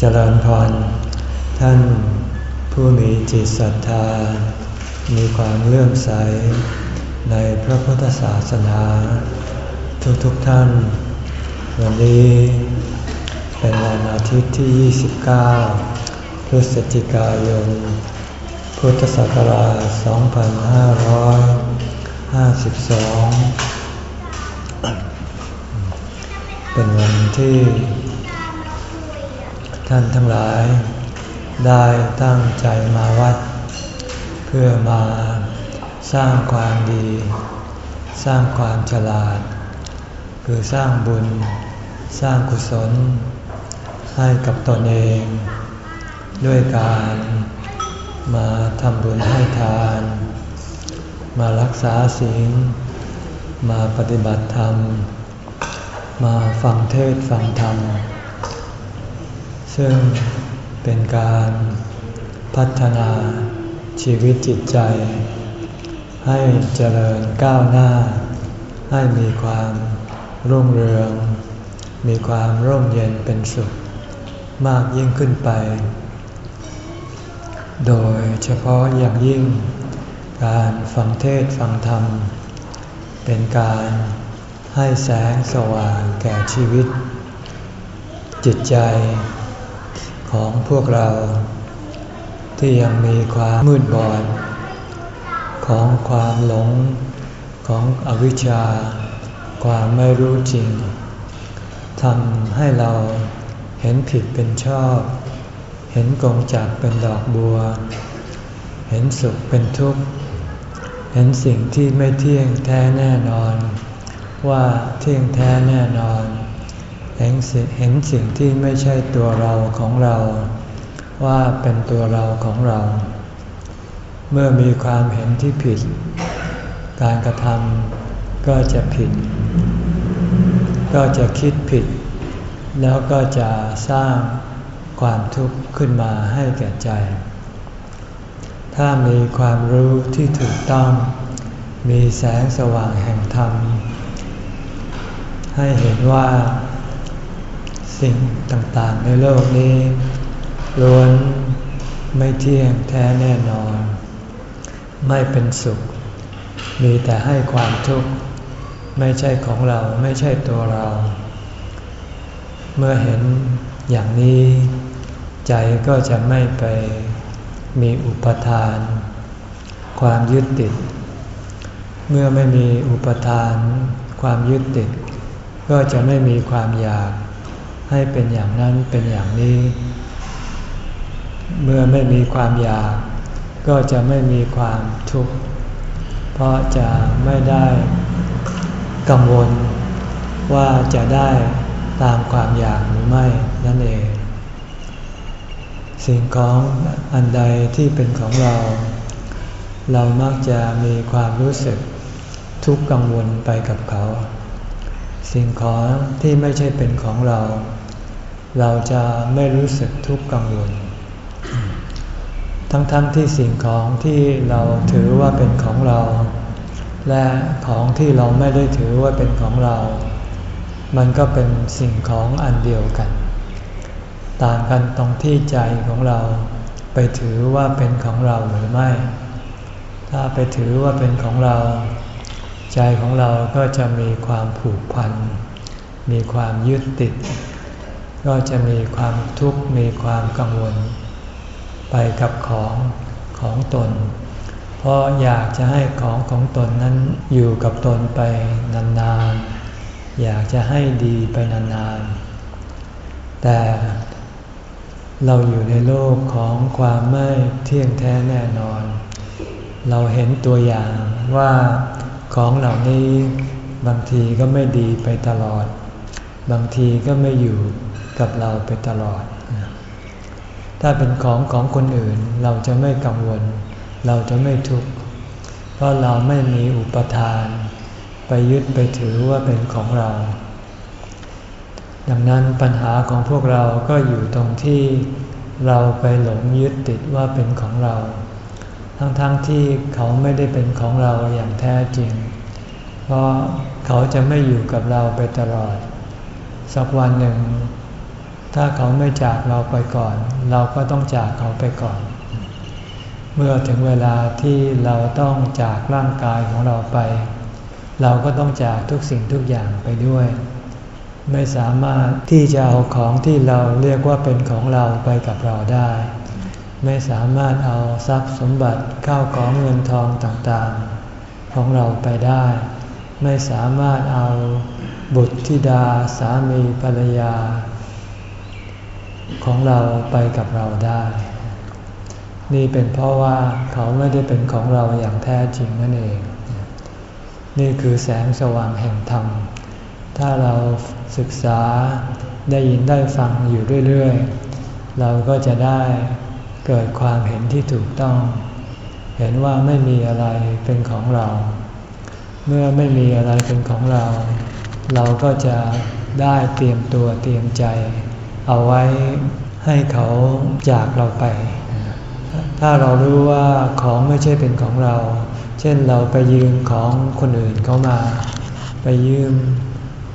เจริญพร ท่านผู้มีจิตศรัทธา มีความเลื่อมใส ในพระพุทธศาสนา ทุกๆทท่าน วันนี้เป็นวันอาทิตย์ที่ 29 พฤศจิกายน พุทธศักราช 2552 เป็นวันที่ ท่านทั้งหลาย ได้ตั้งใจมาวัด เพื่อมาสร้างความดี สร้างความฉลาด คือสร้างบุญ สร้างกุศล ให้กับตนเอง ด้วยการมาทำบุญให้ทาน มารักษาศีลมาปฏิบัติธรรม มาฟังเทศฟังธรรม ซึ่งเป็นการพัฒนาชีวิตจิตใจ ให้เจริญก้าวหน้า ให้มีความรุ่งเรือง มีความร่มเย็นเป็นสุข มากยิ่งขึ้นไป โดยเฉพาะอย่างยิ่ง การฟังเทศฟังธรรม เป็นการให้แสงสว่างแก่ชีวิต จิตใจ ของพวกเรา ที่ยังมีความมืดบอด ของความหลงของอวิชชา ความไม่รู้จริงทำให้เราเห็นผิดเป็นชอบ เห็นกงจักเป็นดอกบัว เห็นสุขเป็นทุกข์ เห็นสิ่งที่ไม่เที่ยงแท้แน่นอน ว่าเที่ยงแท้แน่นอน เห็นเห็นสิ่งที่ไม่ใช่ตัวเราของเรา ว่าเป็นตัวเราของเรา เมื่อมีความเห็นที่ผิด การกระทำก็จะผิด ก็จะคิดผิด แล้วก็จะสร้างความทุกข์ขึ้นมาให้แก่ใจ ถ้ามีความรู้ที่ถูกต้อง มีแสงสว่างแห่งธรรม ให้เห็นว่า สิ่งต่างๆ ในโลกนี้ล้วนไม่เที่ยงแท้แน่นอน ไม่เป็นสุข มีแต่ให้ความทุกข์ ไม่ใช่ของเราไม่ใช่ตัวเรา เมื่อเห็นอย่างนี้ ใจก็จะไม่ไปมีอุปทาน ความยึดติด เมื่อไม่มีอุปทาน ความยึดติด ก็จะไม่มีความอยาก ให้เป็นอย่างนั้นเป็นอย่างนี้ เมื่อไม่มีความอยาก ก็จะไม่มีความทุกข์เพราะจะไม่ได้กังวล ว่าจะได้ตามความอยากหรือไม่นั่นเอง สิ่งของอันใดที่เป็นของเรา เรามักจะมีความรู้สึกทุกข์กังวลไปกับเขา สิ่งของที่ไม่ใช่เป็นของเรา เราจะไม่รู้สึกทุกข์กังวล ทั้งๆทที่สิ่งของที่เราถือว่าเป็นของเรา และของที่เราไม่ได้ถือว่าเป็นของเรา มันก็เป็นสิ่งของอันเดียวกัน ต่างกันตรงที่ใจของเราไปถือว่าเป็นของเราหรือไม่ ถ้าไปถือว่าเป็นของเรา ใจของเราก็จะมีความผูกพัน มีความยึดติด ก็จะมีความทุกข์ มีความกังวล ไปกับของของตน เพราะอยากจะให้ของของตนนั้นอยู่กับตนไปนานๆ อยากจะให้ดีไปนานๆ แต่เราอยู่ในโลกของความไม่เที่ยงแท้แน่นอน เราเห็นตัวอย่างว่า ของเหล่านี้บางทีก็ไม่ดีไปตลอด บางทีก็ไม่อยู่กับเราไปตลอด ถ้าเป็นของของคนอื่นเราจะไม่กังวล เราจะไม่ทุกข์ เพราะเราไม่มีอุปทาน ไปยึดไปถือว่าเป็นของเรา ดังนั้นปัญหาของพวกเราก็อยู่ตรงที่เราไปหลงยึดติดว่าเป็นของเรา ทั้งๆทที่เขาไม่ได้เป็นของเราอย่างแท้จริง เพราะเขาจะไม่อยู่กับเราไปตลอด สักวันหนึ่ง ถ้าเขาไม่จากเราไปก่อน เราก็ต้องจากเขาไปก่อน เมื่อถึงเวลาที่เราต้องจากร่างกายของเราไป เราก็ต้องจากทุกสิ่งทุกอย่างไปด้วย ไม่สามารถที่จะเอาของที่เราเรียกว่าเป็นของเราไปกับเราได้ ไม่สามารถเอาทรัพย์สมบัติข้าวของเงินทองต่างๆ ของเราไปได้ ไม่สามารถเอาบุตรธิดาสามีภรรยา ของเราไปกับเราได้ นี่เป็นเพราะว่าเขาไม่ได้เป็นของเราอย่างแท้จริงนั่นเอง นี่คือแสงสว่างแห่งธรรม ถ้าเราศึกษาได้ยินได้ฟังอยู่เรื่อย ๆ เราก็จะได้ เกิดความเห็นที่ถูกต้อง เห็นว่าไม่มีอะไรเป็นของเรา เมื่อไม่มีอะไรเป็นของเรา เราก็จะได้เตรียมตัวเตรียมใจ เอาไว้ให้เขาจากเราไป ถ้าเรารู้ว่าของไม่ใช่เป็นของเรา เช่นเราไปยืมของคนอื่นเขามา ไปยืม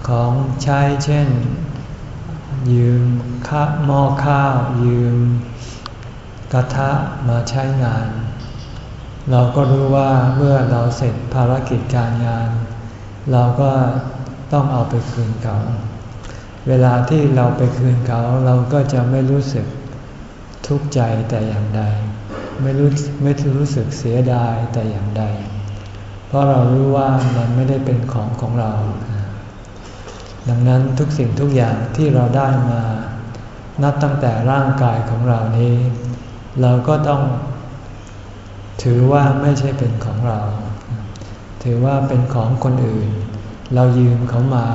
ของใช้เช่น ยืมข้าหม้อข้าวยืม กระทะมาใช้งาน เราก็รู้ว่าเมื่อเราเสร็จภารกิจการงาน เราก็ต้องเอาไปคืนเขาเวลาที่เราไปคืนเขาเราก็จะไม่รู้สึกทุกข์ใจแต่อย่างใด ไม่รู้ไม่รู้สึกเสียดายแต่อย่างใด เพราะเรารู้ว่ามันไม่ได้เป็นของของเรา ดังนั้นทุกสิ่งทุกอย่างที่เราได้มา นับตั้งแต่ร่างกายของเรานี้ เราก็ต้องถือว่าไม่ใช่เป็นของเรา ถือว่าเป็นของคนอื่น เรายืมเขามา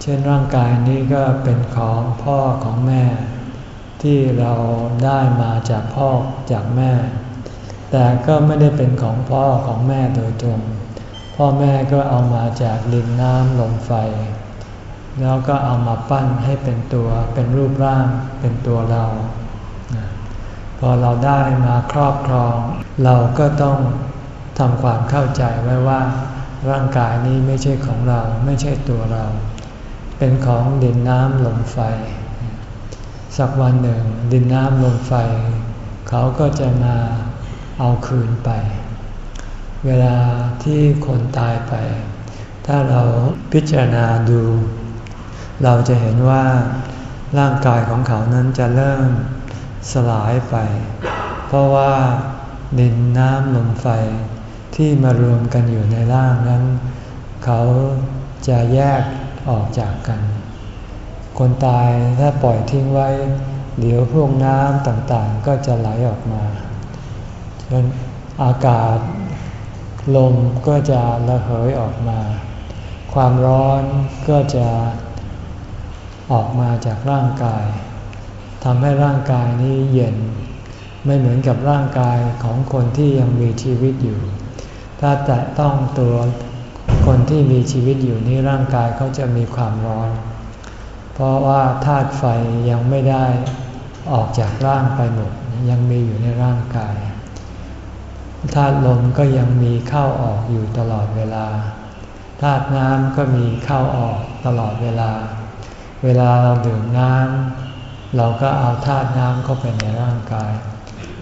เช่นร่างกายนี้ก็เป็นของพ่อของแม่ ที่เราได้มาจากพ่อจากแม่ แต่ก็ไม่ได้เป็นของพ่อของแม่โดยตรง พ่อแม่ก็เอามาจากดินน้ำลมไฟ แล้วก็เอามาปั้นให้เป็นตัวเป็นรูปร่างเป็นตัวเรา พอเราได้มาครอบครอง เราก็ต้องทำความเข้าใจไว้ว่า ร่างกายนี้ไม่ใช่ของเราไม่ใช่ตัวเรา เป็นของดินน้ำลมไฟ สักวันหนึ่ง ดินน้ำลมไฟ เขาก็จะมาเอาคืนไป เวลาที่คนตายไป ถ้าเราพิจารณาดู เราจะเห็นว่าร่างกายของเขานั้นจะเริ่ม สลายไป เพราะว่าดินน้ำลมไฟที่มารวมกันอยู่ในร่างนั้น เขาจะแยกออกจากกัน คนตายถ้าปล่อยทิ้งไว้ เดี๋ยวพวกน้ำต่างๆ ก็จะไหลออกมาจนอากาศลมก็จะระเหยออกมา ความร้อนก็จะออกมาจากร่างกาย ทำให้ร่างกายนี้เย็น ไม่เหมือนกับร่างกายของคนที่ยังมีชีวิตอยู่ ถ้าแตะต้องตัวคนที่มีชีวิตอยู่นี้ร่างกายเขาจะมีความร้อน เพราะว่าธาตุไฟยังไม่ได้ออกจากร่างไปหมดยังมีอยู่ในร่างกายธาตุลมก็ยังมีเข้าออกอยู่ตลอดเวลาธาตุน้ำก็มีเข้าออกตลอดเวลา เวลาเราดื่มน้ำ เราก็เอาธาตุน้ำเข้าไปในร่างกาย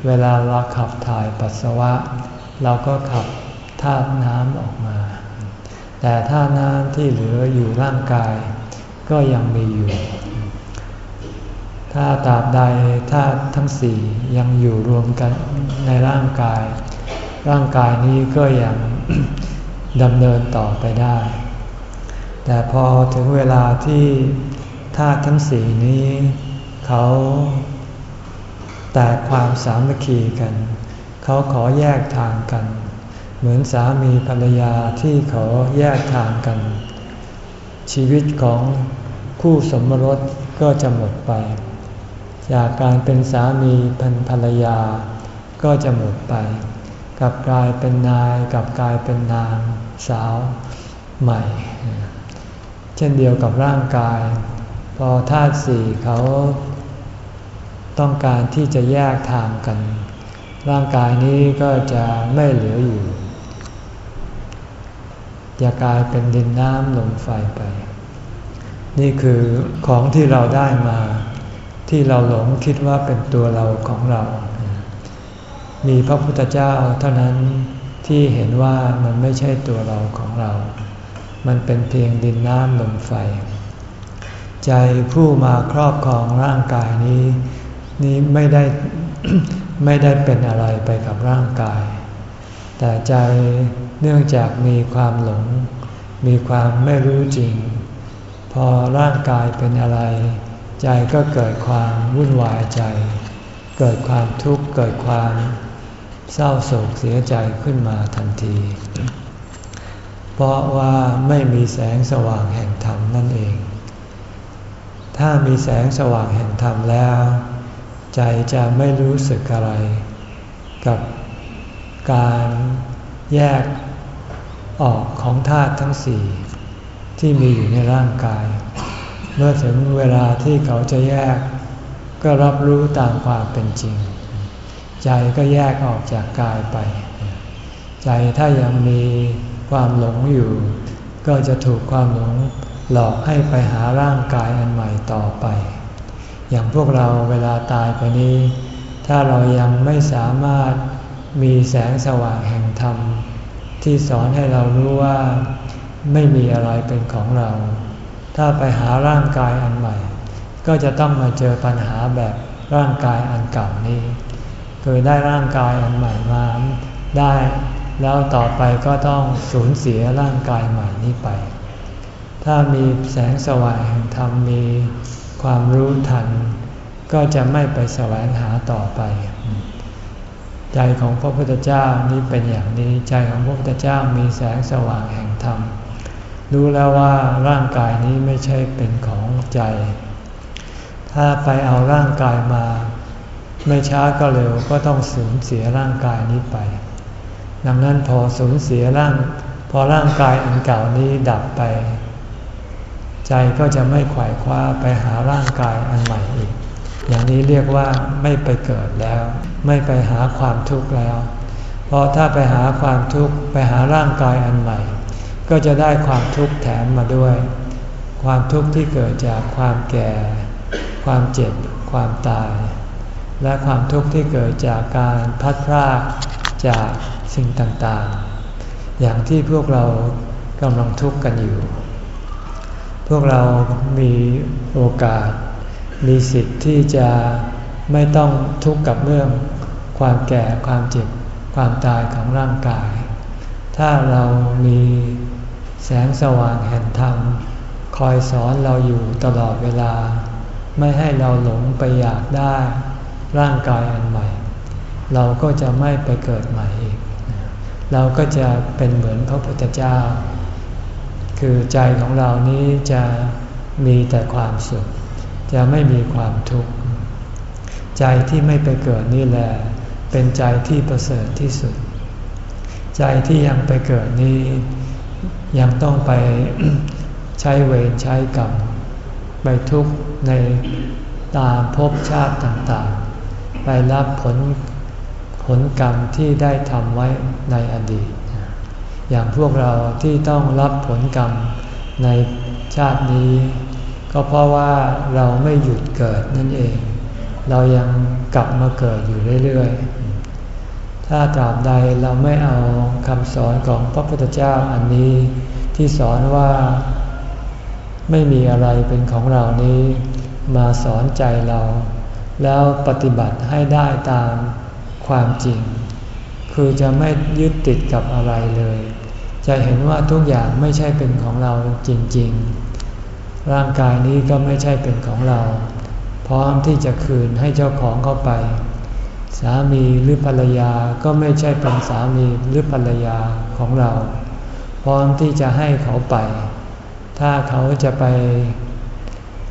เวลาเราขับถ่ายปัสสาวะ เราก็ขับธาตุน้ำออกมา แต่ธาตุน้ำที่เหลืออยู่ร่างกาย ก็ยังมีอยู่ ถ้าตราบใดธาตุทั้งสี่ยังอยู่รวมกันในร่างกาย ร่างกายนี้ก็ยังดำเนินต่อไปได้ แต่พอถึงเวลาที่ธาตุทั้งสี่นี้ เขาแตกความสามัคคีกัน เขาขอแยกทางกัน เหมือนสามีภรรยาที่เขาแยกทางกัน ชีวิตของคู่สมรสก็จะหมดไป จากการเป็นสามีพันภรรยา ก็จะหมดไป กับกลายเป็นนายกับกลายเป็นนางสาวใหม่ เช่นเดียวกับร่างกาย พอธาตุสี่เขา ต้องการที่จะแยกทางกัน ร่างกายนี้ก็จะไม่เหลืออยู่ จะกลายเป็นดินน้ำลมไฟไป นี่คือของที่เราได้มา ที่เราหลงคิดว่าเป็นตัวเราของเรา มีพระพุทธเจ้าเท่านั้นที่เห็นว่ามันไม่ใช่ตัวเราของเรา มันเป็นเพียงดินน้ำลมไฟ ใจผู้มาครอบครองร่างกายนี้ นี้ไม่ได้ไม่ได้เป็นอะไรไปกับร่างกาย แต่ใจเนื่องจากมีความหลง มีความไม่รู้จริง พอร่างกายเป็นอะไร ใจก็เกิดความวุ่นวายใจ เกิดความทุกข์เกิดความเศร้าโศกเสียใจขึ้นมาทันที เพราะว่าไม่มีแสงสว่างแห่งธรรมนั่นเอง ถ้ามีแสงสว่างแห่งธรรมแล้ว ใจจะไม่รู้สึกอะไร กับการแยกออกของธาตุทั้งสี่ที่มีอยู่ในร่างกาย เมื่อถึงเวลาที่เขาจะแยก ก็รับรู้ตามความเป็นจริง ใจก็แยกออกจากกายไป ใจถ้ายังมีความหลงอยู่ ก็จะถูกความหลงหลอกให้ไปหาร่างกายอันใหม่ต่อไป อย่างพวกเราเวลาตายไปนี้ ถ้าเรายังไม่สามารถมีแสงสว่างแห่งธรรม ที่สอนให้เรารู้ว่าไม่มีอะไรเป็นของเรา ถ้าไปหาร่างกายอันใหม่ ก็จะต้องมาเจอปัญหาแบบร่างกายอันเก่านี้คือได้ร่างกายอันใหม่มาได้ แล้วต่อไปก็ต้องสูญเสียร่างกายใหม่นี้ไป ถ้ามีแสงสว่างแห่งธรรมมี ความรู้ทัน ก็จะไม่ไปแสวงหาต่อไป ใจของพระพุทธเจ้านี้เป็นอย่างนี้ใจของพระพุทธเจ้ามีแสงสว่างแห่งธรรม รู้แล้วว่าร่างกายนี้ไม่ใช่เป็นของใจ ถ้าไปเอาร่างกายมา ไม่ช้าก็เร็วก็ต้องสูญเสียร่างกายนี้ไป ดังนั้นพอสูญเสียร่างพอร่างกายอันเก่านี้ดับไป ใจก็จะไม่ขวายคว้าไปหาร่างกายอันใหม่อีก อย่างนี้เรียกว่าไม่ไปเกิดแล้ว ไม่ไปหาความทุกข์แล้ว เพราะถ้าไปหาความทุกข์ไปหาร่างกายอันใหม่ ก็จะได้ความทุกข์แถมมาด้วย ความทุกข์ที่เกิดจากความแก่ ความเจ็บ ความตาย และความทุกข์ที่เกิดจากการพัดพรากจากสิ่งต่างๆ อย่างที่พวกเรากำลังทุกข์กันอยู่ วกเรามีโอกาส มีสิทธิ์ที่จะไม่ต้องทุกข์กับเรื่อง ความแก่ความเจ็บความตายของร่างกาย ถ้าเรามีแสงสว่างแห่งธรรม คอยสอนเราอยู่ตลอดเวลา ไม่ให้เราหลงไปอยากได้ร่างกายอันใหม่ เราก็จะไม่ไปเกิดใหม่อีก เราก็จะเป็นเหมือนพระพุทธเจ้า คือใจของเรานี้จะมีแต่ความสุข จะไม่มีความทุกข์ ใจที่ไม่ไปเกิดนี่แหละเป็นใจที่ประเสริฐที่สุด ใจที่ยังไปเกิดนี้ยังต้องไปใช้เวรใช้กรรมไปทุกข์ในตามภพชาติต่างๆ ไปรับผลผลกรรมที่ได้ทำไว้ในอดีต อย่างพวกเราที่ต้องรับผลกรรมในชาตินี้ ก็เพราะว่าเราไม่หยุดเกิดนั่นเอง เรายังกลับมาเกิดอยู่เรื่อยๆ ถ้าตราบใดเราไม่เอาคำสอนของพระพุทธเจ้าอันนี้ ที่สอนว่าไม่มีอะไรเป็นของเรานี้ มาสอนใจเรา แล้วปฏิบัติให้ได้ตามความจริง คือจะไม่ยึดติดกับอะไรเลย จะเห็นว่าทุกอย่างไม่ใช่เป็นของเราจริง ๆ ร่างกายนี้ก็ไม่ใช่เป็นของเรา พร้อมที่จะคืนให้เจ้าของเข้าไป สามีหรือภรรยาก็ไม่ใช่เป็นสามีหรือภรรยาของเรา พร้อมที่จะให้เขาไป ถ้าเขาจะไป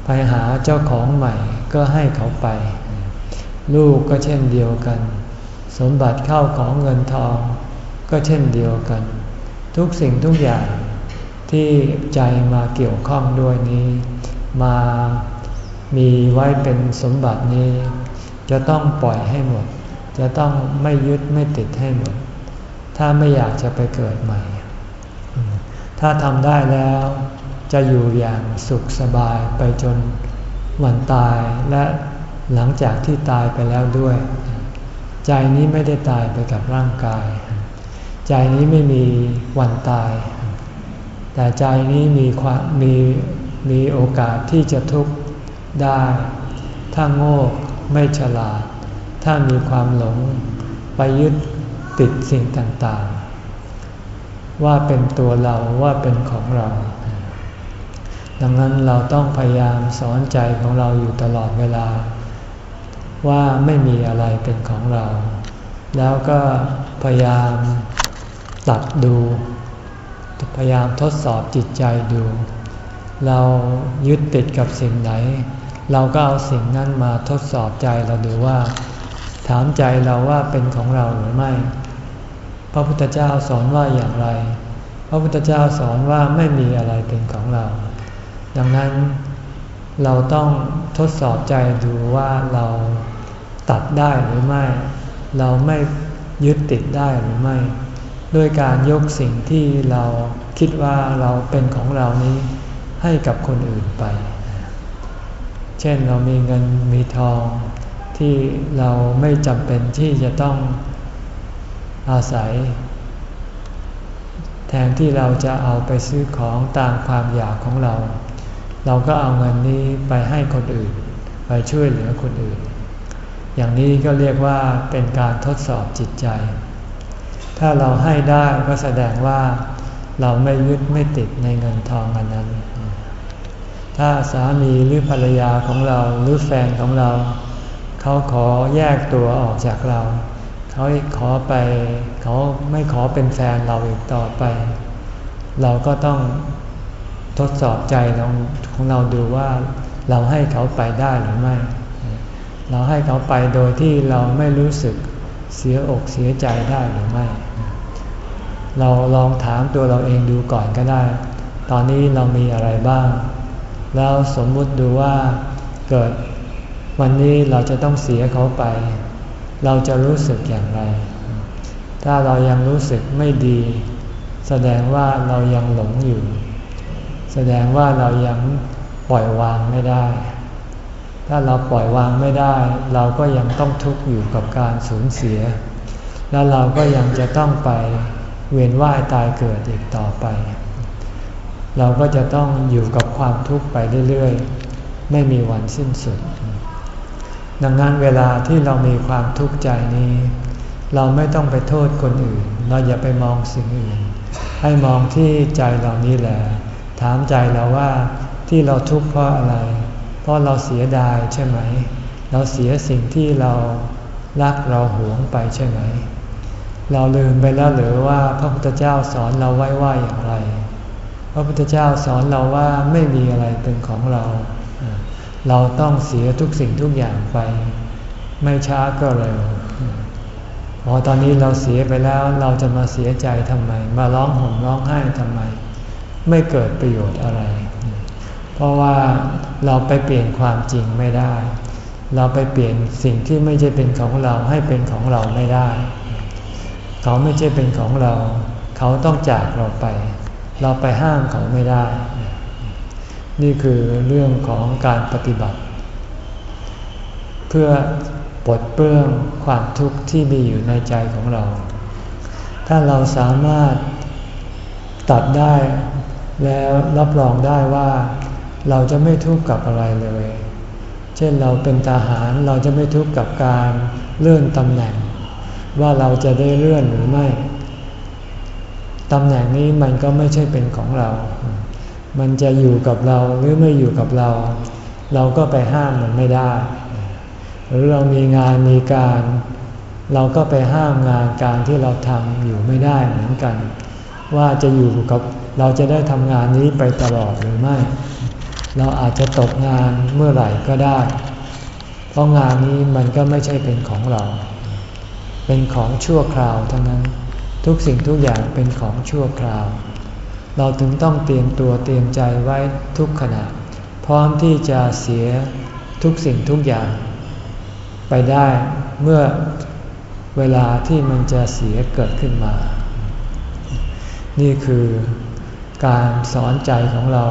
ไปหาเจ้าของใหม่ก็ให้เขาไป ลูกก็เช่นเดียวกัน สมบัติเข้าของเงินทอง ก็เช่นเดียวกัน ทุกสิ่งทุกอย่างที่ใจมาเกี่ยวข้องด้วยนี้ มามีไว้เป็นสมบัตินี้ จะต้องปล่อยให้หมด จะต้องไม่ยึดไม่ติดให้หมด ถ้าไม่อยากจะไปเกิดใหม่ ถ้าทำได้แล้ว จะอยู่อย่างสุขสบายไปจนวันตายและหลังจากที่ตายไปแล้วด้วย ใจนี้ไม่ได้ตายไปกับร่างกาย ใจนี้ไม่มีวันตาย แต่ใจนี้มีความมีมีโอกาสที่จะทุกข์ได้ ถ้าโง่ไม่ฉลาด ถ้ามีความหลงไปยึดติดสิ่งต่างๆ ว่าเป็นตัวเราว่าเป็นของเรา ดังนั้นเราต้องพยายามสอนใจของเราอยู่ตลอดเวลา ว่าไม่มีอะไรเป็นของเรา แล้วก็พยายาม ตัดดู พยายามทดสอบจิตใจดู เรายึดติดกับสิ่งไหน เราก็เอาสิ่งนั้นมาทดสอบใจเราดูว่า ถามใจเราว่าเป็นของเราหรือไม่ พระพุทธเจ้าสอนว่าอย่างไร พระพุทธเจ้าสอนว่าไม่มีอะไรเป็นของเรา ดังนั้นเราต้องทดสอบใจดูว่าเราตัดได้หรือไม่ เราไม่ยึดติดได้หรือไม่ ด้วยการยกสิ่งที่เราคิดว่าเราเป็นของเรานี้ให้กับคนอื่นไป เช่นเรามีเงินมีทอง ที่เราไม่จำเป็นที่จะต้องอาศัย แทนที่เราจะเอาไปซื้อของตามความอยากของเรา เราก็เอาเงินนี้ไปให้คนอื่น ไปช่วยเหลือคนอื่น อย่างนี้ก็เรียกว่าเป็นการทดสอบจิตใจ ถ้าเราให้ได้ก็แสดงว่าเราไม่ยึดไม่ติดในเงินทองอันนั้น ถ้าสามีหรือภรรยาของเราหรือแฟนของเรา เขาขอแยกตัวออกจากเรา เขาขอไปเขาไม่ขอเป็นแฟนเราอีกต่อไป เราก็ต้องทดสอบใจของเราดูว่าเราให้เขาไปได้หรือไม่ เราให้เขาไปโดยที่เราไม่รู้สึกเสียอกเสียใจได้หรือไม่ เราลองถามตัวเราเองดูก่อนก็ได้ ตอนนี้เรามีอะไรบ้าง แล้วสมมุติดูว่าเกิดวันนี้เราจะต้องเสียเขาไป เราจะรู้สึกอย่างไร ถ้าเรายังรู้สึกไม่ดี แสดงว่าเรายังหลงอยู่ แสดงว่าเรายังปล่อยวางไม่ได้ ถ้าเราปล่อยวางไม่ได้ เราก็ยังต้องทุกข์อยู่กับการสูญเสีย แล้วเราก็ยังจะต้องไป เวียนว่ายตายเกิดอีกต่อไป เราก็จะต้องอยู่กับความทุกข์ไปเรื่อยๆ ไม่มีวันสิ้นสุด ดังนั้นเวลาที่เรามีความทุกข์ใจนี้ เราไม่ต้องไปโทษคนอื่น เราอย่าไปมองสิ่งอื่น ให้มองที่ใจเรานี้แหละ ถามใจเราว่าที่เราทุกข์เพราะอะไร เพราะเราเสียดายใช่ไหม เราเสียสิ่งที่เรารักเราหวงไปใช่ไหม เราลืมไปแล้วหรือว่าพระพุทธเจ้าสอนเราไว้ว่าอย่างไร พระพุทธเจ้าสอนเราว่าไม่มีอะไรเป็นของเรา เราต้องเสียทุกสิ่งทุกอย่างไป ไม่ช้าก็เร็วพอตอนนี้เราเสียไปแล้วเราจะมาเสียใจทำไม มาร้องห่มร้องไห้ทำไม ไม่เกิดประโยชน์อะไร เพราะว่าเราไปเปลี่ยนความจริงไม่ได้ เราไปเปลี่ยนสิ่งที่ไม่ใช่เป็นของเราให้เป็นของเราไม่ได้ เขาไม่ใช่เป็นของเรา เขาต้องจากเราไป เราไปห้ามเขาไม่ได้ นี่คือเรื่องของการปฏิบัติ เพื่อปลดเปลื้องความทุกข์ที่มีอยู่ในใจของเรา ถ้าเราสามารถตัดได้แล้วรับรองได้ว่าเราจะไม่ทุกข์กับอะไรเลย เช่นเราเป็นทหารเราจะไม่ทุกข์กับการเลื่อนตำแหน่ง ว่าเราจะได้เลื่อนหรือไม่ตำแหน่งนี้มันก็ไม่ใช่เป็นของเรา มันจะอยู่กับเราหรือไม่อยู่กับเรา เราก็ไปห้ามมันไม่ได้ หรือเรามีงานมีการ เราก็ไปห้ามงานการที่เราทำอยู่ไม่ได้เหมือนกัน ว่าจะอยู่กับเราจะได้ทำงานนี้ไปตลอดหรือไม่ เราอาจจะตกงานเมื่อไหร่ก็ได้ เพราะงานนี้มันก็ไม่ใช่เป็นของเรา เป็นของชั่วคราวเท่านั้น ทุกสิ่งทุกอย่างเป็นของชั่วคราว เราถึงต้องเตรียมตัวเตรียมใจไว้ทุกขณะ พร้อมที่จะเสียทุกสิ่งทุกอย่าง ไปได้เมื่อเวลาที่มันจะเสียเกิดขึ้นมา นี่คือการสอนใจของเรา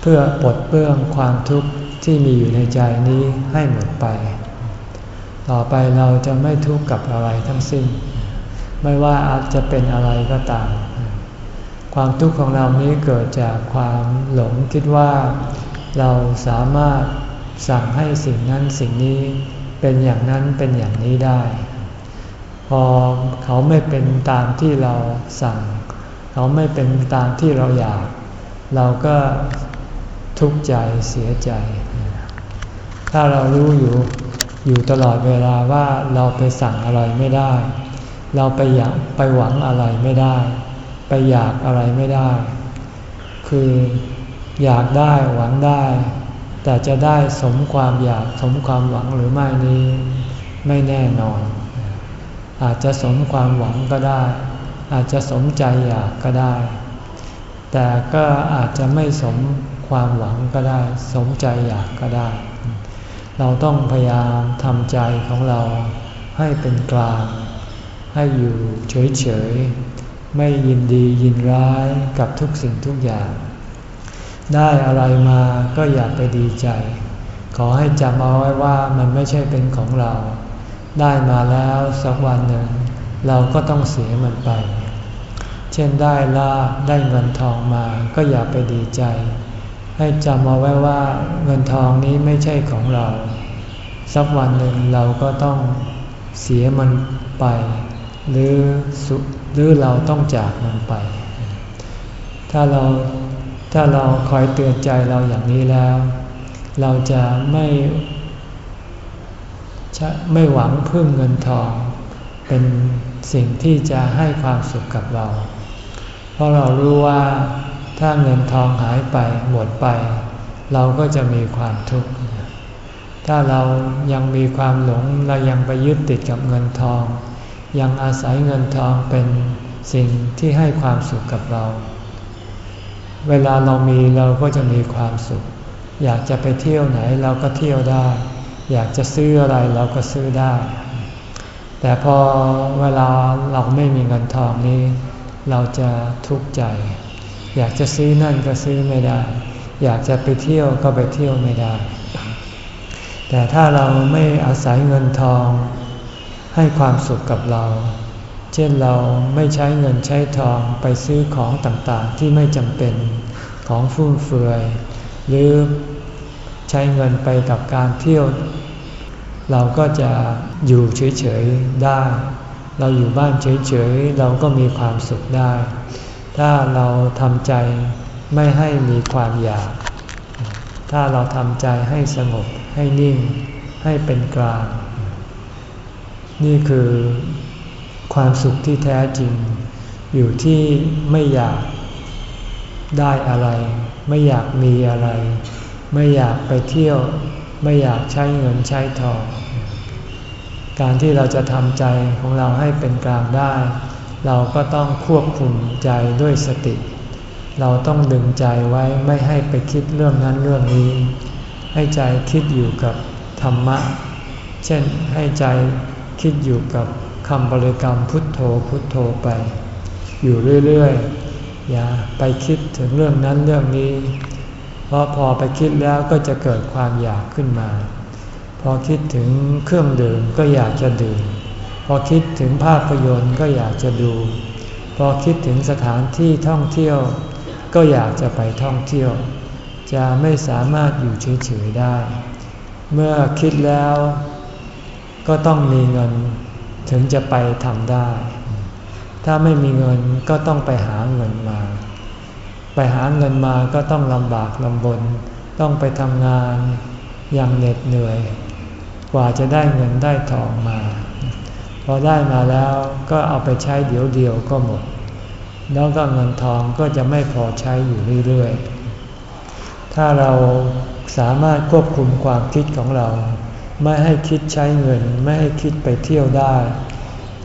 เพื่อปลดเปลื้องความทุกข์ที่มีอยู่ในใจนี้ให้หมดไป ต่อไปเราจะไม่ทุกข์กับอะไรทั้งสิ้น ไม่ว่าอาจจะเป็นอะไรก็ตาม ความทุกข์ของเรานี้เกิดจากความหลงคิดว่าเราสามารถสั่งให้สิ่งนั้นสิ่งนี้เป็นอย่างนั้นเป็นอย่างนี้ได้ พอเขาไม่เป็นตามที่เราสั่ง เขาไม่เป็นตามที่เราอยาก เราก็ทุกข์ใจเสียใจ ถ้าเรารู้อยู่ อยู่ตลอดเวลาว่าเราไปสั่งอะไรไม่ได้ เราไปอยากไปหวังอะไรไม่ได้ ไปอยากอะไรไม่ได้ คืออยากได้หวังได้ แต่จะได้สมความอยากสมความหวังหรือไม่นี้ ไม่แน่นอน อาจจะสมความหวังก็ได้ อาจจะสมใจอยากก็ได้ แต่ก็อาจจะไม่สมความหวังก็ได้ สมใจอยากก็ได้ เราต้องพยายามทำใจของเราให้เป็นกลาง ให้อยู่เฉยๆ ไม่ยินดียินร้ายกับทุกสิ่งทุกอย่าง ได้อะไรมาก็อย่าไปดีใจ ขอให้จำเอาไว้ว่ามันไม่ใช่เป็นของเรา ได้มาแล้วสักวันหนึ่ง เราก็ต้องเสียมันไป เช่นได้ลาได้เงินทองมาก็อย่าไปดีใจ ให้จำเอาไว้ว่าเงินทองนี้ไม่ใช่ของเรา สักวันหนึ่งเราก็ต้องเสียมันไป หรือหรือเราต้องจากมันไป ถ้าเราถ้าเราคอยเตือนใจเราอย่างนี้แล้ว เราจะไม่ไม่หวังพึ่งเงินทอง เป็นสิ่งที่จะให้ความสุขกับเรา เพราะเรารู้ว่า ถ้าเงินทองหายไปหมดไป เราก็จะมีความทุกข์ ถ้าเรายังมีความหลงเรายังไปยึดติดกับเงินทอง ยังอาศัยเงินทองเป็นสิ่งที่ให้ความสุขกับเรา เวลาเรามีเราก็จะมีความสุข อยากจะไปเที่ยวไหนเราก็เที่ยวได้ อยากจะซื้ออะไรเราก็ซื้อได้ แต่พอเวลาเราไม่มีเงินทองนี้ เราจะทุกข์ใจ อยากจะซื้อนั่นก็ซื้อไม่ได้ อยากจะไปเที่ยวก็ไปเที่ยวไม่ได้ แต่ถ้าเราไม่อาศัยเงินทอง ให้ความสุขกับเรา เช่นเราไม่ใช้เงินใช้ทองไปซื้อของต่างๆที่ไม่จำเป็นของฟุ่มเฟือย หรือใช้เงินไปกับการเที่ยว เราก็จะอยู่เฉยๆได้ เราอยู่บ้านเฉยๆ เราก็มีความสุขได้ ถ้าเราทำใจไม่ให้มีความอยาก ถ้าเราทำใจให้สงบให้นิ่ง ให้เป็นกลาง นี่คือความสุขที่แท้จริง อยู่ที่ไม่อยากได้อะไร ไม่อยากมีอะไร ไม่อยากไปเที่ยว ไม่อยากใช้เงินใช้ทอง การที่เราจะทำใจของเราให้เป็นกลางได้ เราก็ต้องควบคุมใจด้วยสติ เราต้องดึงใจไว้ไม่ให้ไปคิดเรื่องนั้นเรื่องนี้ ให้ใจคิดอยู่กับธรรมะ เช่นให้ใจคิดอยู่กับคำบริกรรมพุทโธพุทโธไป อยู่เรื่อยๆ อย่าไปคิดถึงเรื่องนั้นเรื่องนี้ เพราะพอไปคิดแล้วก็จะเกิดความอยากขึ้นมา พอคิดถึงเครื่องดื่มก็อยากจะดื่ม พอคิดถึงภาพยนตร์ก็อยากจะดู พอคิดถึงสถานที่ท่องเที่ยว ก็อยากจะไปท่องเที่ยว จะไม่สามารถอยู่เฉยๆได้ เมื่อคิดแล้ว ก็ต้องมีเงินถึงจะไปทำได้ ถ้าไม่มีเงินก็ต้องไปหาเงินมา ไปหาเงินมาก็ต้องลำบากลำบน ต้องไปทำงานอย่างเหน็ดเหนื่อย กว่าจะได้เงินได้ทองมา อได้มาแล้วก็เอาไปใช้เดี๋ยวเดียวก็หมด แล้วก็เงินทองก็จะไม่พอใช้อยู่เรื่อยๆ ถ้าเราสามารถควบคุมความคิดของเรา ไม่ให้คิดใช้เงิน ไม่ให้คิดไปเที่ยวได้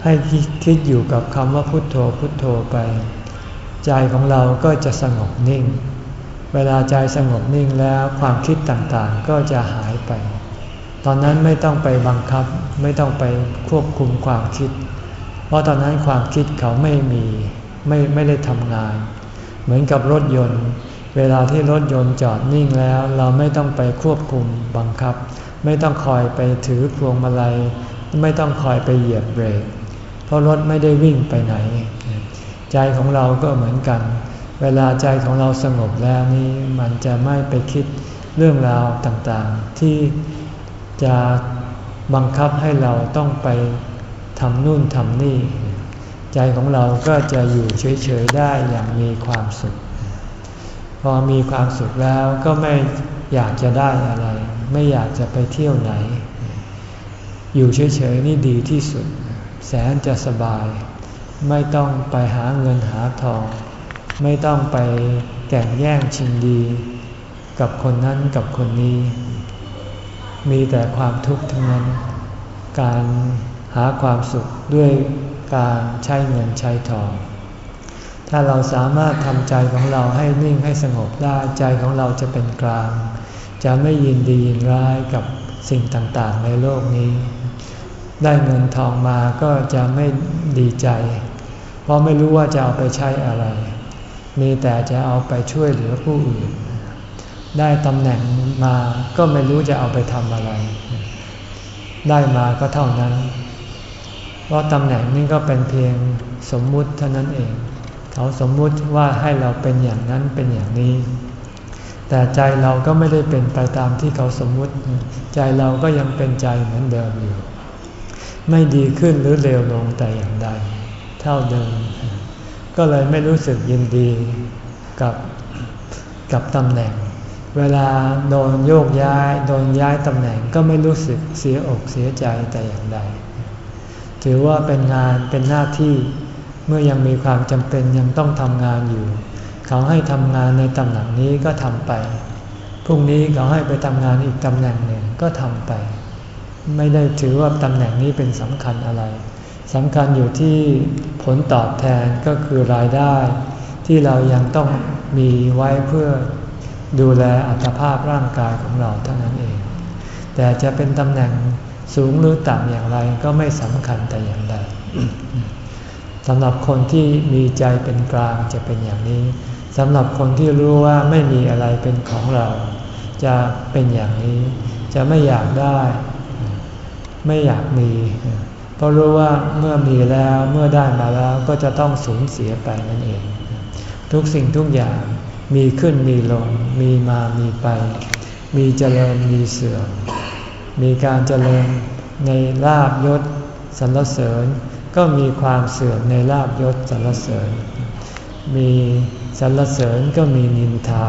ให้คิดอยู่กับคำว่าพุทโธพุทโธไป ใจของเราก็จะสงบนิ่ง เวลาใจสงบนิ่งแล้วความคิดต่างๆก็จะหายไป ตอนนั้นไม่ต้องไปบังคับ ไม่ต้องไปควบคุมความคิด เพราะตอนนั้นความคิดเขาไม่มีไม่ไม่ได้ทำงาน เหมือนกับรถยนต์ เวลาที่รถยนต์จอดนิ่งแล้ว เราไม่ต้องไปควบคุมบังคับ ไม่ต้องคอยไปถือพวงมาลัย ไม่ต้องคอยไปเหยียบเบรก เพราะรถไม่ได้วิ่งไปไหน ใจของเราก็เหมือนกัน เวลาใจของเราสงบแล้วนี่มันจะไม่ไปคิดเรื่องราวต่างๆ ที่ จะบังคับให้เราต้องไปทำนู่นทำนี่ ใจของเราก็จะอยู่เฉยๆได้อย่างมีความสุข พอมีความสุขแล้วก็ไม่อยากจะได้อะไร ไม่อยากจะไปเที่ยวไหน อยู่เฉยๆนี่ดีที่สุด แสนจะสบาย ไม่ต้องไปหาเงินหาทอง ไม่ต้องไปแก่งแย่งชิงดี กับคนนั้นกับคนนี้ มีแต่ความทุกข์ทั้งนั้น การหาความสุขด้วยการใช้เงินใช้ทอง ถ้าเราสามารถทำใจของเราให้นิ่งให้สงบได้ใจของเราจะเป็นกลาง จะไม่ยินดียินร้ายกับสิ่งต่างๆ ในโลกนี้ ได้เงินทองมาก็จะไม่ดีใจ เพราะไม่รู้ว่าจะเอาไปใช้อะไร มีแต่จะเอาไปช่วยเหลือผู้อื่น ได้ตำแหน่งมาก็ไม่รู้จะเอาไปทำอะไร ได้มาก็เท่านั้น เพราะตำแหน่งนี้ก็เป็นเพียงสมมุติเท่านั้นเอง เขาสมมุติว่าให้เราเป็นอย่างนั้นเป็นอย่างนี้ แต่ใจเราก็ไม่ได้เป็นไปตามที่เขาสมมุติ ใจเราก็ยังเป็นใจเหมือนเดิมอยู่ ไม่ดีขึ้นหรือเลวลงแต่อย่างใด เท่าเดิม ก็เลยไม่รู้สึกยินดีกับกับตำแหน่ง เวลาโดนโยกย้ายโดนย้ายตำแหน่งก็ไม่รู้สึกเสียอกเสียใจแต่อย่างใด ถือว่าเป็นงานเป็นหน้าที่เมื่อยังมีความจำเป็นยังต้องทำงานอยู่ เขาให้ทำงานในตำแหน่งนี้ก็ทำไปพรุ่งนี้เขาให้ไปทำงานอีกตำแหน่งหนึ่งก็ทำไป ไม่ได้ถือว่าตำแหน่งนี้เป็นสำคัญอะไรสำคัญอยู่ที่ผลตอบแทนก็คือรายได้ ที่เรายังต้องมีไว้เพื่อ ดูแลอัตภาพร่างกายของเราเท่านั้นเอง แต่จะเป็นตำแหน่งสูงหรือต่ำอย่างไรก็ไม่สำคัญแต่อย่างใดสำหรับคนที่มีใจเป็นกลางจะเป็นอย่างนี้สำหรับคนที่รู้ว่าไม่มีอะไรเป็นของเรา จะเป็นอย่างนี้ จะไม่อยากได้ ไม่อยากมี เพราะรู้ว่าเมื่อมีแล้วเมื่อได้มาแล้วก็จะต้องสูญเสียไปนั่นเอง ทุกสิ่งทุกอย่าง มีขึ้นมีลง มีมามีไป มีเจริญมีเสื่อม มีการเจริญในลาบยศสรรเสริญ ก็มีความเสื่อมในลาบยศสรรเสริญ มีสรรเสริญก็มีนินทา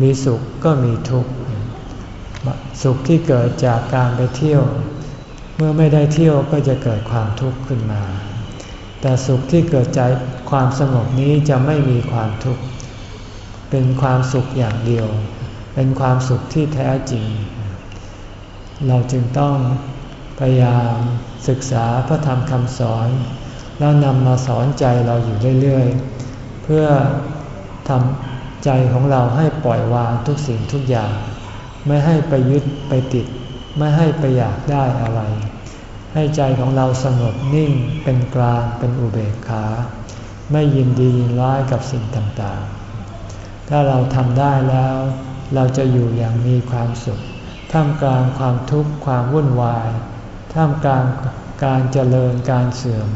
มีสุขก็มีทุกข์ สุขที่เกิดจากการไปเที่ยว เมื่อไม่ได้เที่ยวก็จะเกิดความทุกข์ขึ้นมา แต่สุขที่เกิดจากความสงบนี้จะไม่มีความทุกข์ เป็นความสุขอย่างเดียว เป็นความสุขที่แท้จริง เราจึงต้องพยายามศึกษาพระธรรมคำสอน แล้วนำมาสอนใจเราอยู่เรื่อยๆ เพื่อทำใจของเราให้ปล่อยวางทุกสิ่งทุกอย่าง ไม่ให้ไปยึดไปติด ไม่ให้ไปอยากได้อะไร ให้ใจของเราสงบนิ่งเป็นกลางเป็นอุเบกขา ไม่ยินดียินร้ายกับสิ่งต่างๆ ถ้าเราทำได้แล้ว เราจะอยู่อย่างมีความสุข ท่ามกลางความทุกข์ความวุ่นวาย ท่ามกลางการเจริญการเสื่อม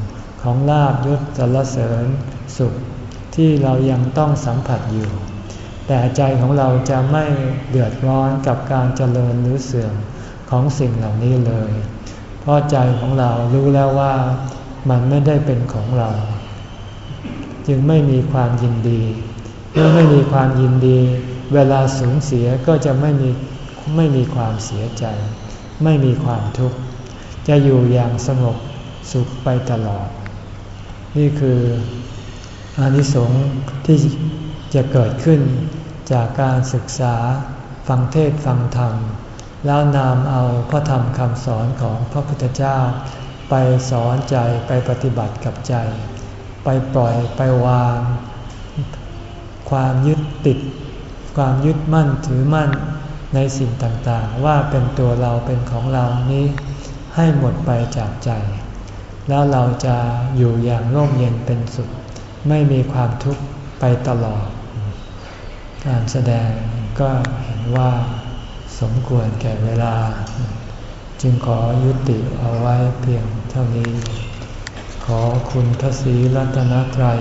ของลาบยศสรรเสริญสุข ที่เรายังต้องสัมผัสอยู่ แต่ใจของเราจะไม่เดือดร้อนกับการเจริญหรือเสื่อมของสิ่งเหล่านี้เลย เพราะใจของเรารู้แล้วว่ามันไม่ได้เป็นของเรา จึงไม่มีความยินดี เมื่อไม่มีความยินดี เวลาสูญเสียก็จะไม่มีไม่มีความเสียใจ ไม่มีความทุกข์ จะอยู่อย่างสงบสุขไปตลอด นี่คืออานิสงส์ที่จะเกิดขึ้นจากการศึกษาฟังเทศฟังธรรม แล้วนำเอาพระธรรมคำสอนของพระพุทธเจ้า ไปสอนใจไปปฏิบัติกับใจ ไปปล่อยไปวาง ความยึดติด ความยึดมั่นถือมั่นในสิ่งต่างๆ ว่าเป็นตัวเราเป็นของเรานี้ให้หมดไปจากใจ แล้วเราจะอยู่อย่างร่มเย็นเป็นสุข ไม่มีความทุกข์ไปตลอด การแสดงก็เห็นว่าสมควรแก่เวลา จึงขอยุติเอาไว้เพียงเท่านี้ ขอคุณพระศรีรัตนตรัย